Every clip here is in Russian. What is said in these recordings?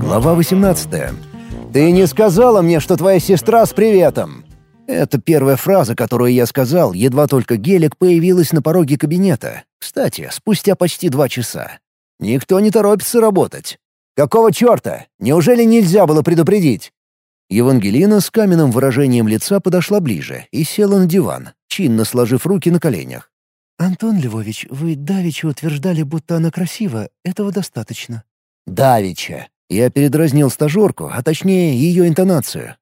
Глава 18. «Ты не сказала мне, что твоя сестра с приветом!» Это первая фраза, которую я сказал, едва только Гелик появилась на пороге кабинета. Кстати, спустя почти два часа. Никто не торопится работать. Какого черта? Неужели нельзя было предупредить? Евангелина с каменным выражением лица подошла ближе и села на диван, чинно сложив руки на коленях. «Антон Львович, вы давеча утверждали, будто она красива. Этого достаточно». «Давеча». Я передразнил стажерку, а точнее ее интонацию.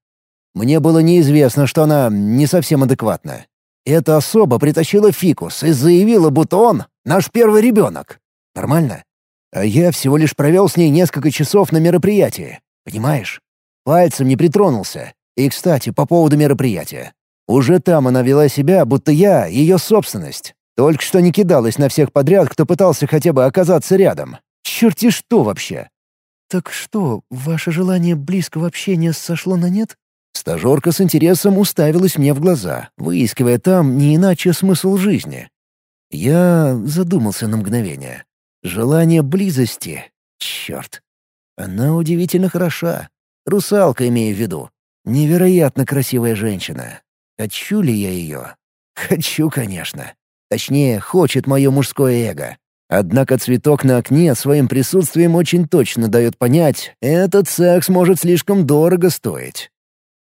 Мне было неизвестно, что она не совсем адекватна. Эта особа притащила фикус и заявила, будто он — наш первый ребенок. Нормально? А я всего лишь провел с ней несколько часов на мероприятии. Понимаешь? Пальцем не притронулся. И, кстати, по поводу мероприятия. Уже там она вела себя, будто я — ее собственность. Только что не кидалась на всех подряд, кто пытался хотя бы оказаться рядом. Черти что вообще! «Так что, ваше желание близкого общения сошло на нет?» Стажерка с интересом уставилась мне в глаза, выискивая там не иначе смысл жизни. Я задумался на мгновение. Желание близости. Черт. Она удивительно хороша. Русалка, имею в виду. Невероятно красивая женщина. Хочу ли я ее? Хочу, конечно. Точнее, хочет мое мужское эго. Однако цветок на окне своим присутствием очень точно дает понять, этот секс может слишком дорого стоить.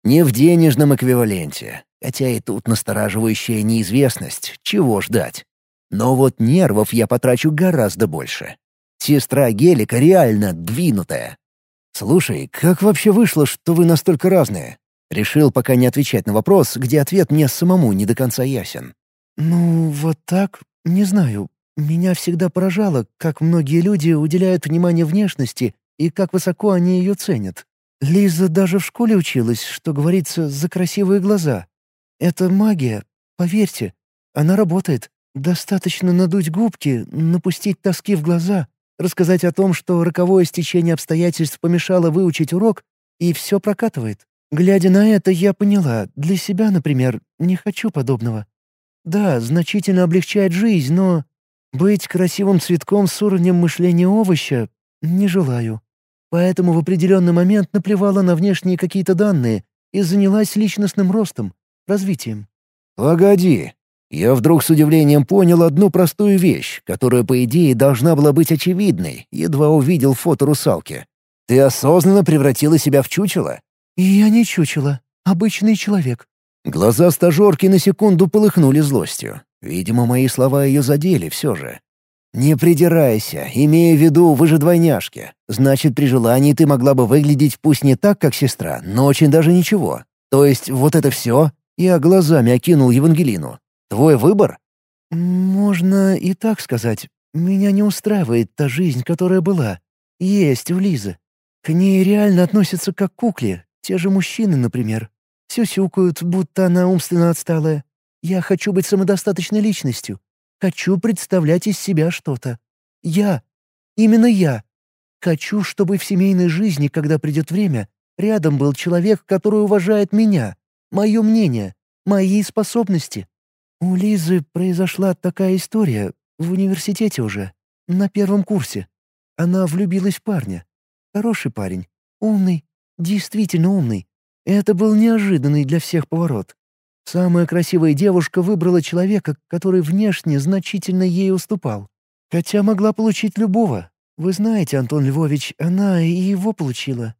Не в денежном эквиваленте, хотя и тут настораживающая неизвестность, чего ждать. Но вот нервов я потрачу гораздо больше. Сестра Гелика реально двинутая. «Слушай, как вообще вышло, что вы настолько разные?» Решил пока не отвечать на вопрос, где ответ мне самому не до конца ясен. «Ну, вот так, не знаю. Меня всегда поражало, как многие люди уделяют внимание внешности и как высоко они ее ценят. Лиза даже в школе училась, что говорится, за красивые глаза. Это магия, поверьте. Она работает. Достаточно надуть губки, напустить тоски в глаза, рассказать о том, что роковое стечение обстоятельств помешало выучить урок, и все прокатывает. Глядя на это, я поняла, для себя, например, не хочу подобного. Да, значительно облегчает жизнь, но быть красивым цветком с уровнем мышления овоща не желаю. Поэтому в определенный момент наплевала на внешние какие-то данные и занялась личностным ростом, развитием. «Погоди!» Я вдруг с удивлением понял одну простую вещь, которая, по идее, должна была быть очевидной, едва увидел фото русалки. «Ты осознанно превратила себя в чучело?» «Я не чучело. Обычный человек». Глаза стажерки на секунду полыхнули злостью. Видимо, мои слова ее задели все же. «Не придирайся, имея в виду, вы же двойняшки. Значит, при желании ты могла бы выглядеть пусть не так, как сестра, но очень даже ничего. То есть вот это все?» Я глазами окинул Евангелину. «Твой выбор?» «Можно и так сказать. Меня не устраивает та жизнь, которая была. Есть у Лизы. К ней реально относятся как к кукле. Те же мужчины, например. Сюсюкают, будто она умственно отсталая. Я хочу быть самодостаточной личностью. Хочу представлять из себя что-то. Я. Именно я. Хочу, чтобы в семейной жизни, когда придет время, рядом был человек, который уважает меня, мое мнение, мои способности. У Лизы произошла такая история в университете уже, на первом курсе. Она влюбилась в парня. Хороший парень, умный, действительно умный. Это был неожиданный для всех поворот. Самая красивая девушка выбрала человека, который внешне значительно ей уступал. Хотя могла получить любого. Вы знаете, Антон Львович, она и его получила.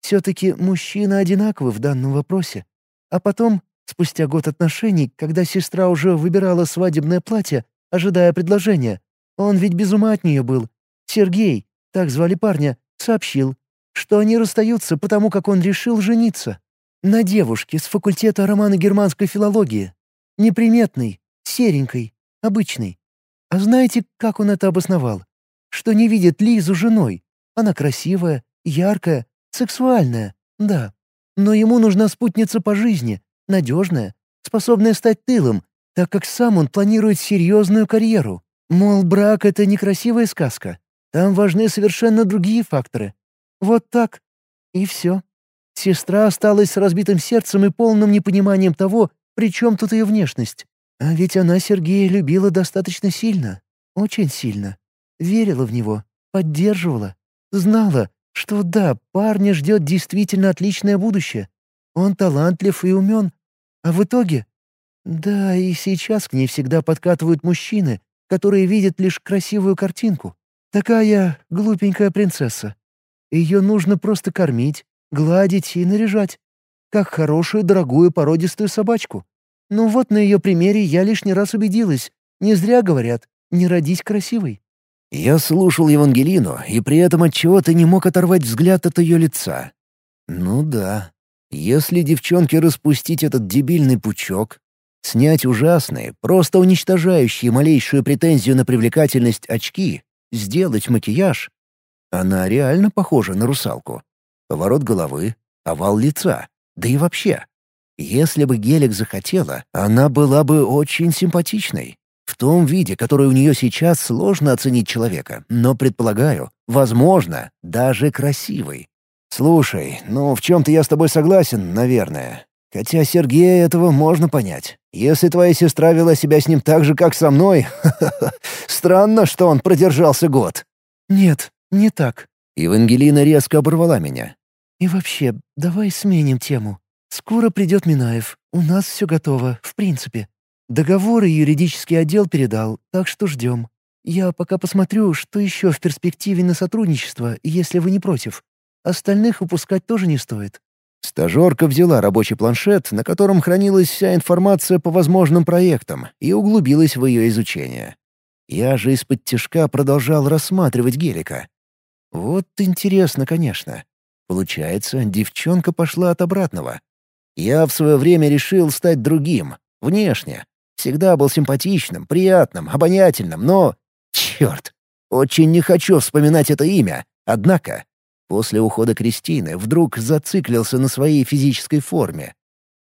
Все-таки мужчины одинаковы в данном вопросе. А потом, спустя год отношений, когда сестра уже выбирала свадебное платье, ожидая предложения, он ведь без ума от нее был. Сергей, так звали парня, сообщил, что они расстаются, потому как он решил жениться. На девушке с факультета романо-германской филологии. Неприметной, серенькой, обычной. А знаете, как он это обосновал? Что не видит Лизу женой. Она красивая, яркая, сексуальная, да. Но ему нужна спутница по жизни, надежная, способная стать тылом, так как сам он планирует серьезную карьеру. Мол, брак — это не красивая сказка. Там важны совершенно другие факторы. Вот так. И все. Сестра осталась с разбитым сердцем и полным непониманием того, при чем тут ее внешность. А ведь она Сергея любила достаточно сильно. Очень сильно. Верила в него, поддерживала. Знала, что да, парня ждет действительно отличное будущее. Он талантлив и умен. А в итоге... Да, и сейчас к ней всегда подкатывают мужчины, которые видят лишь красивую картинку. Такая глупенькая принцесса. Ее нужно просто кормить, гладить и наряжать. Как хорошую, дорогую, породистую собачку. Ну вот на ее примере я лишний раз убедилась. Не зря говорят, не родись красивой. Я слушал Евангелину и при этом от чего-то не мог оторвать взгляд от ее лица. Ну да, если девчонке распустить этот дебильный пучок, снять ужасные, просто уничтожающие малейшую претензию на привлекательность очки, сделать макияж, она реально похожа на русалку. Поворот головы, овал лица, да и вообще. Если бы Гелик захотела, она была бы очень симпатичной. В том виде, который у нее сейчас, сложно оценить человека, но, предполагаю, возможно, даже красивый. «Слушай, ну в чем-то я с тобой согласен, наверное. Хотя Сергея этого можно понять. Если твоя сестра вела себя с ним так же, как со мной, странно, что он продержался год». «Нет, не так». Евангелина резко оборвала меня. «И вообще, давай сменим тему. Скоро придет Минаев. У нас все готово, в принципе. Договоры юридический отдел передал, так что ждем. Я пока посмотрю, что еще в перспективе на сотрудничество, если вы не против. Остальных упускать тоже не стоит». Стажерка взяла рабочий планшет, на котором хранилась вся информация по возможным проектам, и углубилась в ее изучение. Я же из-под тяжка продолжал рассматривать Гелика. Вот интересно, конечно. Получается, девчонка пошла от обратного. Я в свое время решил стать другим, внешне, Всегда был симпатичным, приятным, обонятельным, но... Черт! Очень не хочу вспоминать это имя. Однако, после ухода Кристины вдруг зациклился на своей физической форме.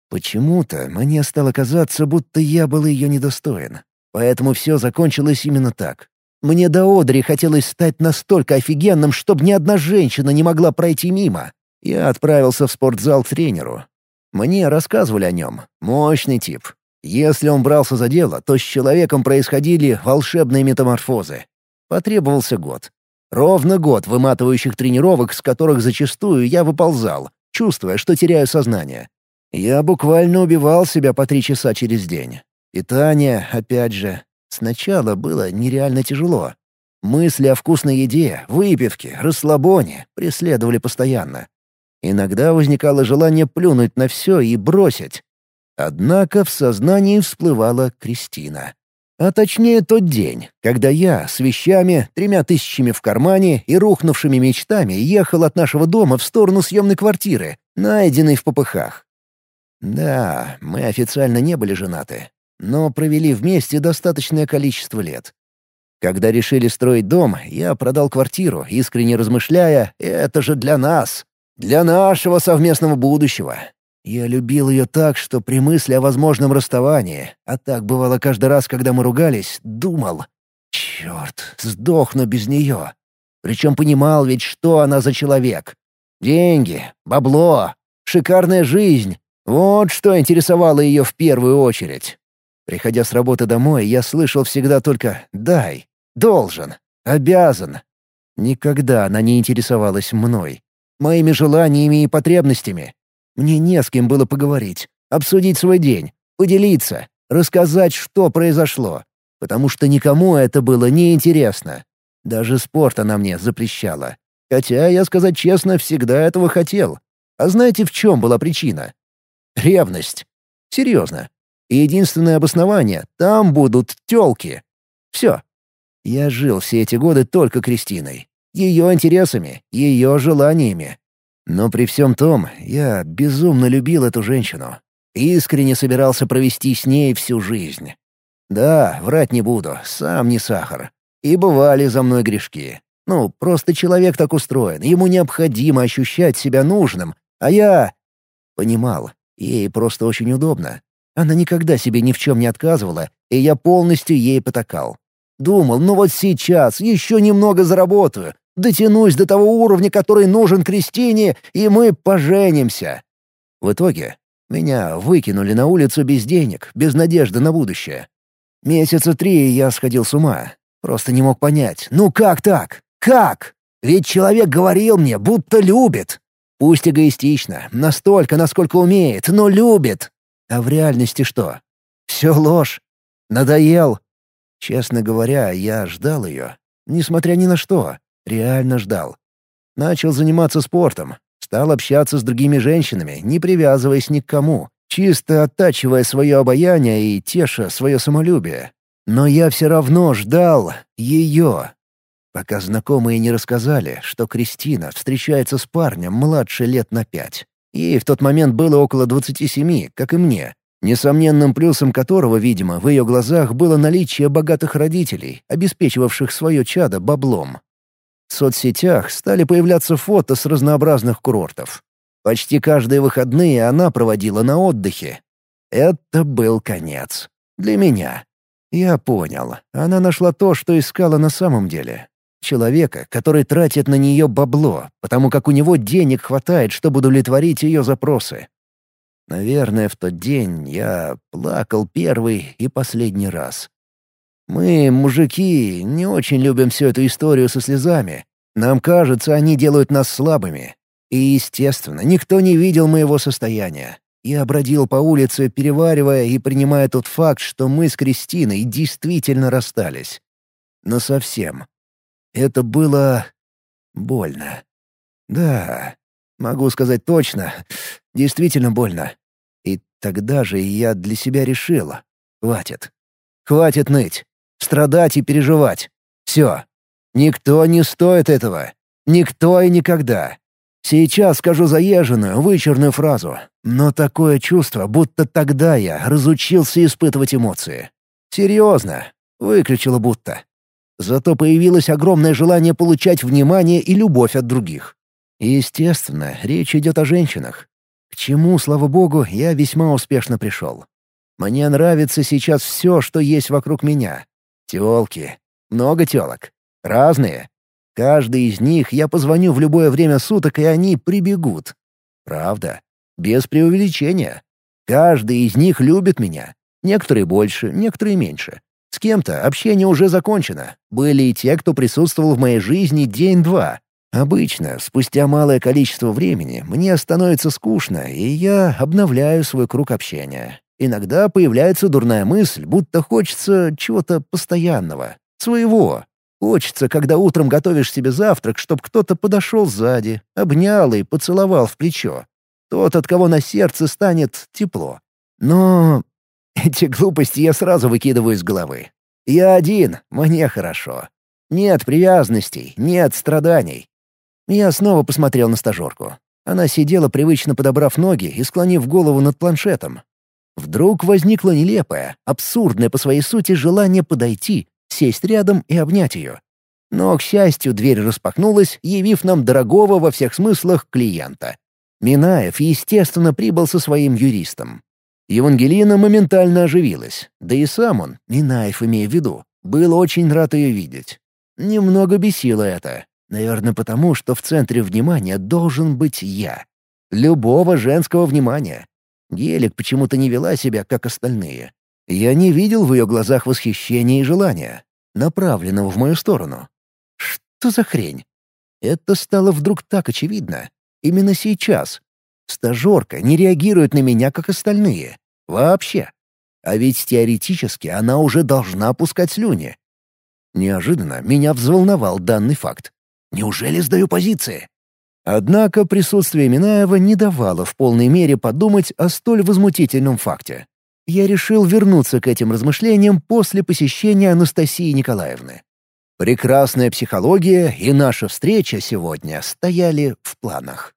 Почему-то мне стало казаться, будто я был ее недостоин. Поэтому все закончилось именно так. Мне до Одри хотелось стать настолько офигенным, чтобы ни одна женщина не могла пройти мимо. Я отправился в спортзал к тренеру. Мне рассказывали о нем. Мощный тип, если он брался за дело, то с человеком происходили волшебные метаморфозы. Потребовался год. Ровно год выматывающих тренировок, с которых зачастую я выползал, чувствуя, что теряю сознание. Я буквально убивал себя по три часа через день. Питание, опять же, сначала было нереально тяжело. Мысли о вкусной еде, выпивке, расслабоне преследовали постоянно. Иногда возникало желание плюнуть на все и бросить, Однако в сознании всплывала Кристина. А точнее тот день, когда я с вещами, тремя тысячами в кармане и рухнувшими мечтами ехал от нашего дома в сторону съемной квартиры, найденной в попыхах. Да, мы официально не были женаты, но провели вместе достаточное количество лет. Когда решили строить дом, я продал квартиру, искренне размышляя, это же для нас, для нашего совместного будущего. Я любил ее так, что при мысли о возможном расставании, а так бывало каждый раз, когда мы ругались, думал, «Черт, сдохну без нее». Причем понимал ведь, что она за человек. Деньги, бабло, шикарная жизнь — вот что интересовало ее в первую очередь. Приходя с работы домой, я слышал всегда только «дай», «должен», «обязан». Никогда она не интересовалась мной, моими желаниями и потребностями. Мне не с кем было поговорить, обсудить свой день, поделиться, рассказать, что произошло, потому что никому это было неинтересно. Даже спорт она мне запрещала. Хотя, я сказать честно, всегда этого хотел. А знаете, в чем была причина? Ревность. Серьезно. единственное обоснование — там будут тёлки. Все. Я жил все эти годы только Кристиной. Ее интересами, ее желаниями. Но при всем том, я безумно любил эту женщину. Искренне собирался провести с ней всю жизнь. Да, врать не буду, сам не сахар. И бывали за мной грешки. Ну, просто человек так устроен, ему необходимо ощущать себя нужным, а я... Понимал, ей просто очень удобно. Она никогда себе ни в чем не отказывала, и я полностью ей потакал. Думал, ну вот сейчас еще немного заработаю, Дотянусь до того уровня, который нужен Кристине, и мы поженимся. В итоге меня выкинули на улицу без денег, без надежды на будущее. Месяца три я сходил с ума. Просто не мог понять, ну как так? Как? Ведь человек говорил мне, будто любит. Пусть эгоистично, настолько, насколько умеет, но любит. А в реальности что? Все ложь. Надоел. Честно говоря, я ждал ее. Несмотря ни на что. Реально ждал. Начал заниматься спортом. Стал общаться с другими женщинами, не привязываясь ни к кому. Чисто оттачивая свое обаяние и теша свое самолюбие. Но я все равно ждал ее, пока знакомые не рассказали, что Кристина встречается с парнем младше лет на пять. Ей в тот момент было около 27, как и мне, несомненным плюсом которого, видимо, в ее глазах было наличие богатых родителей, обеспечивавших свое чадо баблом. В соцсетях стали появляться фото с разнообразных курортов. Почти каждые выходные она проводила на отдыхе. Это был конец. Для меня. Я понял. Она нашла то, что искала на самом деле. Человека, который тратит на нее бабло, потому как у него денег хватает, чтобы удовлетворить ее запросы. Наверное, в тот день я плакал первый и последний раз. Мы, мужики, не очень любим всю эту историю со слезами. Нам кажется, они делают нас слабыми. И, естественно, никто не видел моего состояния. Я бродил по улице, переваривая и принимая тот факт, что мы с Кристиной действительно расстались. Но совсем. Это было... больно. Да, могу сказать точно, действительно больно. И тогда же я для себя решил, хватит. Хватит ныть, страдать и переживать. Все. Никто не стоит этого. Никто и никогда. Сейчас скажу заезженную, вычурную фразу, но такое чувство, будто тогда я разучился испытывать эмоции. Серьезно, выключила будто. Зато появилось огромное желание получать внимание и любовь от других. естественно, речь идет о женщинах. К чему, слава богу, я весьма успешно пришел. Мне нравится сейчас все, что есть вокруг меня. Телки. Много телок. Разные. Каждый из них я позвоню в любое время суток, и они прибегут. Правда. Без преувеличения. Каждый из них любит меня. Некоторые больше, некоторые меньше. С кем-то общение уже закончено. Были и те, кто присутствовал в моей жизни день-два. Обычно, спустя малое количество времени, мне становится скучно, и я обновляю свой круг общения. Иногда появляется дурная мысль, будто хочется чего-то постоянного, своего. Хочется, когда утром готовишь себе завтрак, чтобы кто-то подошел сзади, обнял и поцеловал в плечо. Тот, от кого на сердце станет тепло. Но эти глупости я сразу выкидываю из головы. Я один, мне хорошо. Нет привязанностей, нет страданий. Я снова посмотрел на стажерку. Она сидела, привычно подобрав ноги и склонив голову над планшетом. Вдруг возникло нелепое, абсурдное по своей сути желание подойти, сесть рядом и обнять ее. Но, к счастью, дверь распахнулась, явив нам дорогого во всех смыслах клиента. Минаев, естественно, прибыл со своим юристом. Евангелина моментально оживилась, да и сам он, Минаев имея в виду, был очень рад ее видеть. Немного бесило это. Наверное, потому, что в центре внимания должен быть я. Любого женского внимания. Гелик почему-то не вела себя, как остальные. Я не видел в ее глазах восхищения и желания, направленного в мою сторону. Что за хрень? Это стало вдруг так очевидно. Именно сейчас, Стажерка не реагирует на меня, как остальные. Вообще. А ведь теоретически она уже должна пускать слюни. Неожиданно меня взволновал данный факт. Неужели сдаю позиции? Однако присутствие Минаева не давало в полной мере подумать о столь возмутительном факте. Я решил вернуться к этим размышлениям после посещения Анастасии Николаевны. Прекрасная психология и наша встреча сегодня стояли в планах.